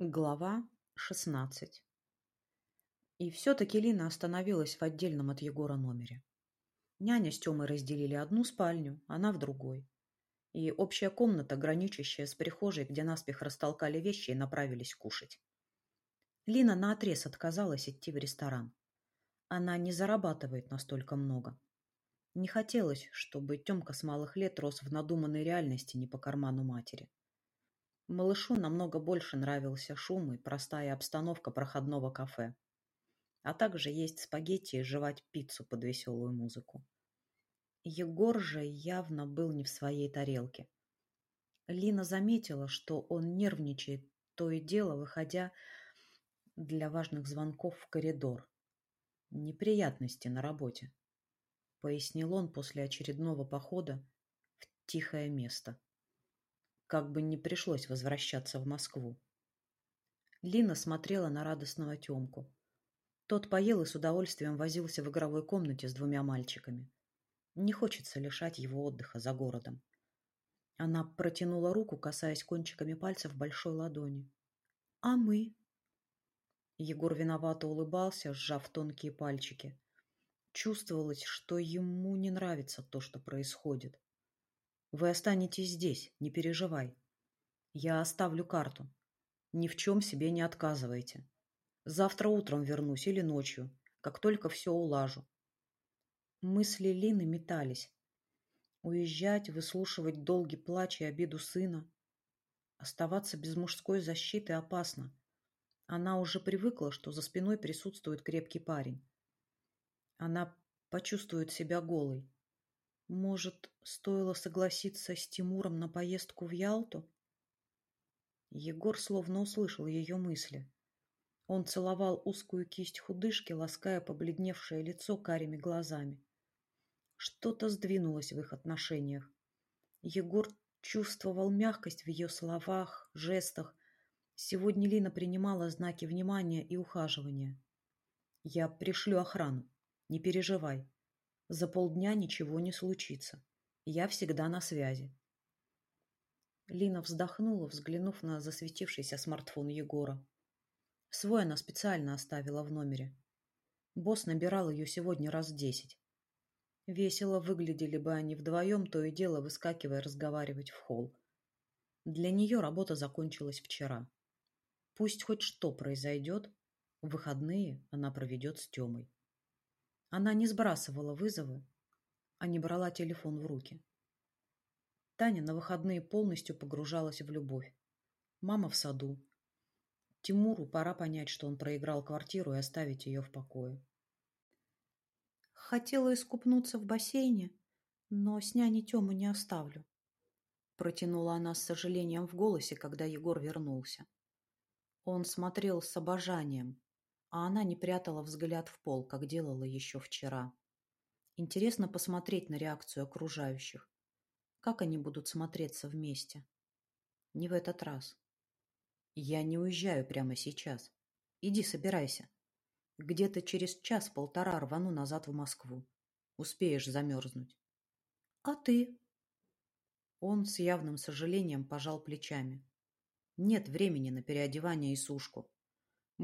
Глава шестнадцать И все-таки Лина остановилась в отдельном от Егора номере. Няня с Тёмой разделили одну спальню, она в другой. И общая комната, граничащая с прихожей, где наспех растолкали вещи и направились кушать. Лина наотрез отказалась идти в ресторан. Она не зарабатывает настолько много. Не хотелось, чтобы Тёмка с малых лет рос в надуманной реальности не по карману матери. Малышу намного больше нравился шум и простая обстановка проходного кафе, а также есть спагетти и жевать пиццу под веселую музыку. Егор же явно был не в своей тарелке. Лина заметила, что он нервничает, то и дело выходя для важных звонков в коридор. Неприятности на работе, пояснил он после очередного похода в тихое место как бы не пришлось возвращаться в Москву. Лина смотрела на радостного Тёмку. Тот поел и с удовольствием возился в игровой комнате с двумя мальчиками. Не хочется лишать его отдыха за городом. Она протянула руку, касаясь кончиками пальцев большой ладони. «А мы?» Егор виновато улыбался, сжав тонкие пальчики. Чувствовалось, что ему не нравится то, что происходит. Вы останетесь здесь, не переживай. Я оставлю карту. Ни в чем себе не отказывайте. Завтра утром вернусь или ночью, как только все улажу. Мысли Лины метались. Уезжать, выслушивать долгий плач и обиду сына. Оставаться без мужской защиты опасно. Она уже привыкла, что за спиной присутствует крепкий парень. Она почувствует себя голой. Может, стоило согласиться с Тимуром на поездку в Ялту? Егор словно услышал ее мысли. Он целовал узкую кисть худышки, лаская побледневшее лицо карими глазами. Что-то сдвинулось в их отношениях. Егор чувствовал мягкость в ее словах, жестах. Сегодня Лина принимала знаки внимания и ухаживания. «Я пришлю охрану. Не переживай», за полдня ничего не случится. Я всегда на связи. Лина вздохнула, взглянув на засветившийся смартфон Егора. Свой она специально оставила в номере. Босс набирал ее сегодня раз десять. Весело выглядели бы они вдвоем, то и дело выскакивая разговаривать в холл. Для нее работа закончилась вчера. Пусть хоть что произойдет, выходные она проведет с Темой. Она не сбрасывала вызовы, а не брала телефон в руки. Таня на выходные полностью погружалась в любовь. Мама в саду. Тимуру пора понять, что он проиграл квартиру и оставить ее в покое. Хотела искупнуться в бассейне, но с няней Тему не оставлю. Протянула она с сожалением в голосе, когда Егор вернулся. Он смотрел с обожанием, а она не прятала взгляд в пол, как делала еще вчера. Интересно посмотреть на реакцию окружающих. Как они будут смотреться вместе? Не в этот раз. Я не уезжаю прямо сейчас. Иди собирайся. Где-то через час-полтора рвану назад в Москву. Успеешь замерзнуть. А ты? Он с явным сожалением пожал плечами. Нет времени на переодевание и сушку.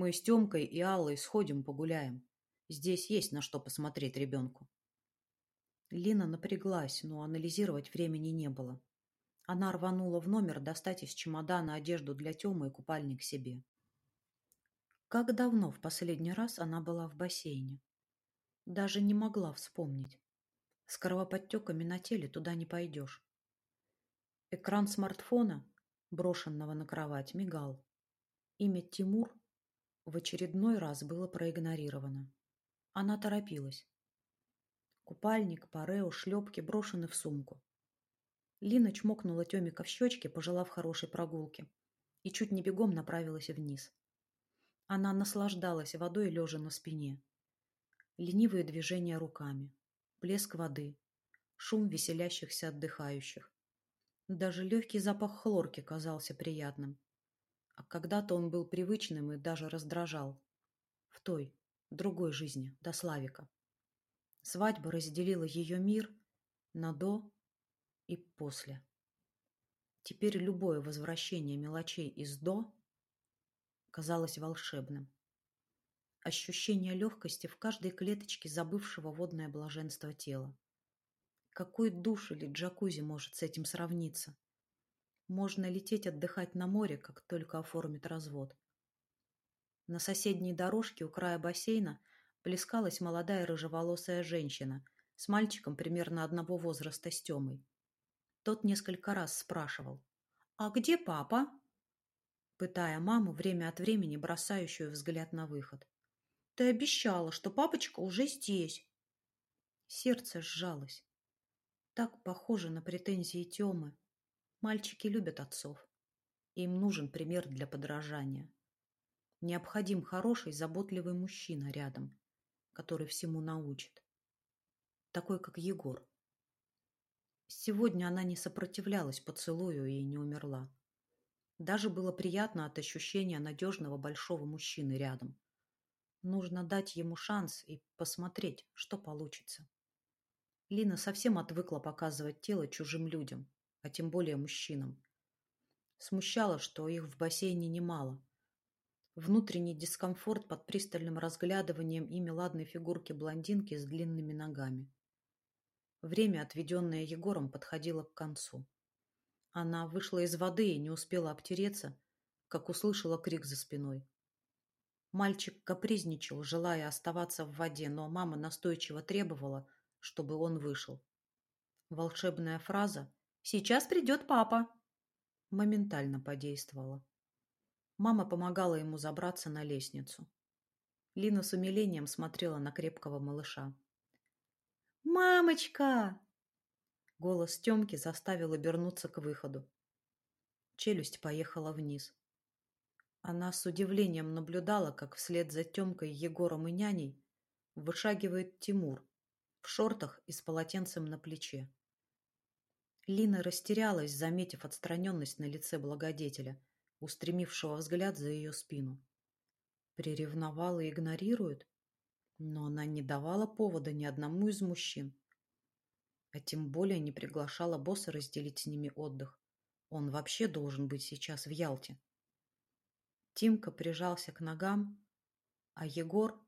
Мы с Тёмкой и Аллой сходим погуляем. Здесь есть на что посмотреть ребенку. Лина напряглась, но анализировать времени не было. Она рванула в номер достать из чемодана одежду для Тёмы и купальник себе. Как давно в последний раз она была в бассейне? Даже не могла вспомнить. С кровоподтеками на теле туда не пойдешь. Экран смартфона, брошенного на кровать, мигал. Имя Тимур в очередной раз было проигнорировано. Она торопилась. Купальник, парео, шлепки брошены в сумку. Лина чмокнула Тёмика в щечки, пожелав хорошей прогулки, и чуть не бегом направилась вниз. Она наслаждалась водой, лежа на спине. Ленивые движения руками, плеск воды, шум веселящихся отдыхающих. Даже легкий запах хлорки казался приятным. А когда-то он был привычным и даже раздражал. В той, другой жизни, до Славика. Свадьба разделила ее мир на до и после. Теперь любое возвращение мелочей из до казалось волшебным. Ощущение легкости в каждой клеточке забывшего водное блаженство тела. Какой душ или джакузи может с этим сравниться? Можно лететь отдыхать на море, как только оформит развод. На соседней дорожке у края бассейна плескалась молодая рыжеволосая женщина с мальчиком примерно одного возраста с Тёмой. Тот несколько раз спрашивал «А где папа?» пытая маму время от времени бросающую взгляд на выход. «Ты обещала, что папочка уже здесь!» Сердце сжалось. Так похоже на претензии Тёмы. Мальчики любят отцов. Им нужен пример для подражания. Необходим хороший, заботливый мужчина рядом, который всему научит. Такой, как Егор. Сегодня она не сопротивлялась поцелую и не умерла. Даже было приятно от ощущения надежного большого мужчины рядом. Нужно дать ему шанс и посмотреть, что получится. Лина совсем отвыкла показывать тело чужим людям, а тем более мужчинам. Смущало, что их в бассейне немало, Внутренний дискомфорт под пристальным разглядыванием ими ладной фигурки блондинки с длинными ногами. Время, отведенное Егором, подходило к концу. Она вышла из воды и не успела обтереться, как услышала крик за спиной. Мальчик капризничал, желая оставаться в воде, но мама настойчиво требовала, чтобы он вышел. Волшебная фраза «Сейчас придет папа!» моментально подействовала. Мама помогала ему забраться на лестницу. Лина с умилением смотрела на крепкого малыша. «Мамочка!» Голос Тёмки заставил обернуться к выходу. Челюсть поехала вниз. Она с удивлением наблюдала, как вслед за Тёмкой, Егором и няней вышагивает Тимур в шортах и с полотенцем на плече. Лина растерялась, заметив отстраненность на лице благодетеля – устремившего взгляд за ее спину. Приревновала и игнорирует? Но она не давала повода ни одному из мужчин. А тем более не приглашала босса разделить с ними отдых. Он вообще должен быть сейчас в Ялте. Тимка прижался к ногам, а Егор...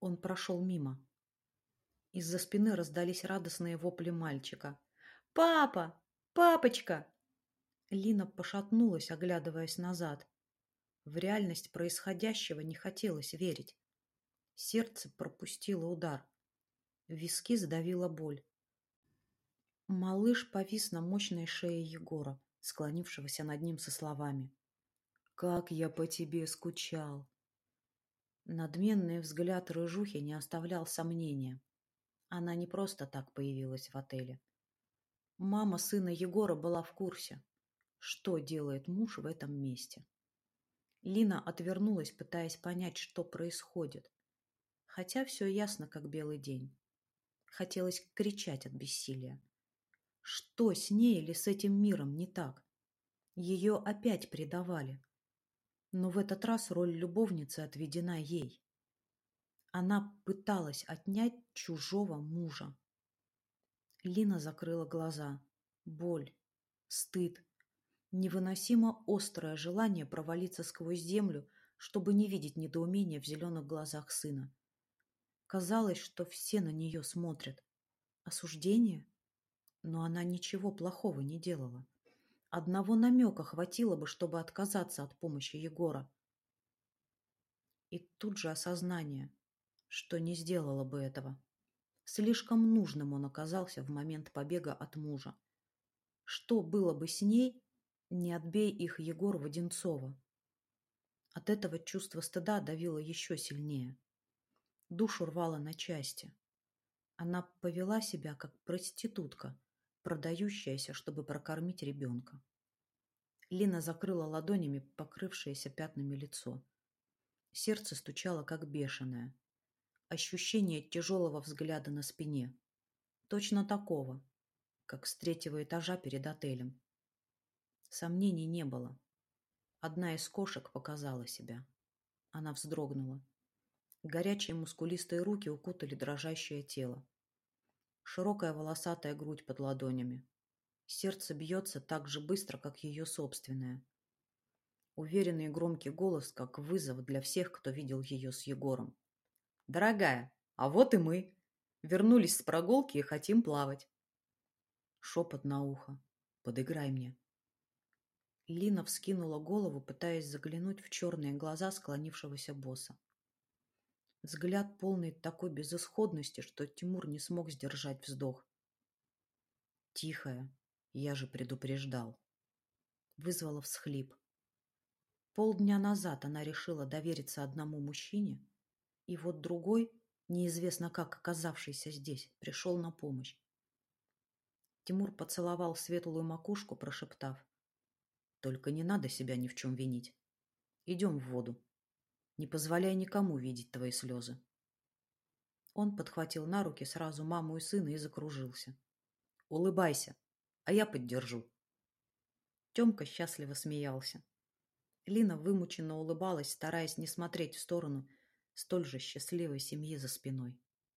Он прошел мимо. Из-за спины раздались радостные вопли мальчика. «Папа! Папочка!» Лина пошатнулась, оглядываясь назад. В реальность происходящего не хотелось верить. Сердце пропустило удар. Виски сдавила боль. Малыш повис на мощной шее Егора, склонившегося над ним со словами. «Как я по тебе скучал!» Надменный взгляд рыжухи не оставлял сомнения. Она не просто так появилась в отеле. Мама сына Егора была в курсе что делает муж в этом месте. Лина отвернулась, пытаясь понять, что происходит. Хотя все ясно, как белый день. Хотелось кричать от бессилия. Что с ней или с этим миром не так? Ее опять предавали. Но в этот раз роль любовницы отведена ей. Она пыталась отнять чужого мужа. Лина закрыла глаза. Боль, стыд, Невыносимо острое желание провалиться сквозь землю, чтобы не видеть недоумения в зеленых глазах сына. Казалось, что все на нее смотрят. Осуждение? Но она ничего плохого не делала. Одного намека хватило бы, чтобы отказаться от помощи Егора. И тут же осознание, что не сделала бы этого. Слишком нужным он оказался в момент побега от мужа. Что было бы с ней, не отбей их Егор Воденцова. От этого чувство стыда давило еще сильнее. Душу рвало на части. Она повела себя как проститутка, продающаяся, чтобы прокормить ребенка. Лина закрыла ладонями покрывшееся пятнами лицо. Сердце стучало, как бешеное. Ощущение тяжелого взгляда на спине. Точно такого, как с третьего этажа перед отелем. Сомнений не было. Одна из кошек показала себя. Она вздрогнула. Горячие мускулистые руки укутали дрожащее тело. Широкая волосатая грудь под ладонями. Сердце бьется так же быстро, как ее собственное. Уверенный и громкий голос, как вызов для всех, кто видел ее с Егором. «Дорогая, а вот и мы. Вернулись с прогулки и хотим плавать». Шепот на ухо. «Подыграй мне». Лина вскинула голову, пытаясь заглянуть в черные глаза склонившегося босса. Взгляд полный такой безысходности, что Тимур не смог сдержать вздох. Тихая, я же предупреждал. Вызвала всхлип. Полдня назад она решила довериться одному мужчине, и вот другой, неизвестно как оказавшийся здесь, пришел на помощь. Тимур поцеловал светлую макушку, прошептав. «Только не надо себя ни в чем винить. Идем в воду. Не позволяй никому видеть твои слезы». Он подхватил на руки сразу маму и сына и закружился. «Улыбайся, а я поддержу». Темка счастливо смеялся. Лина вымученно улыбалась, стараясь не смотреть в сторону столь же счастливой семьи за спиной.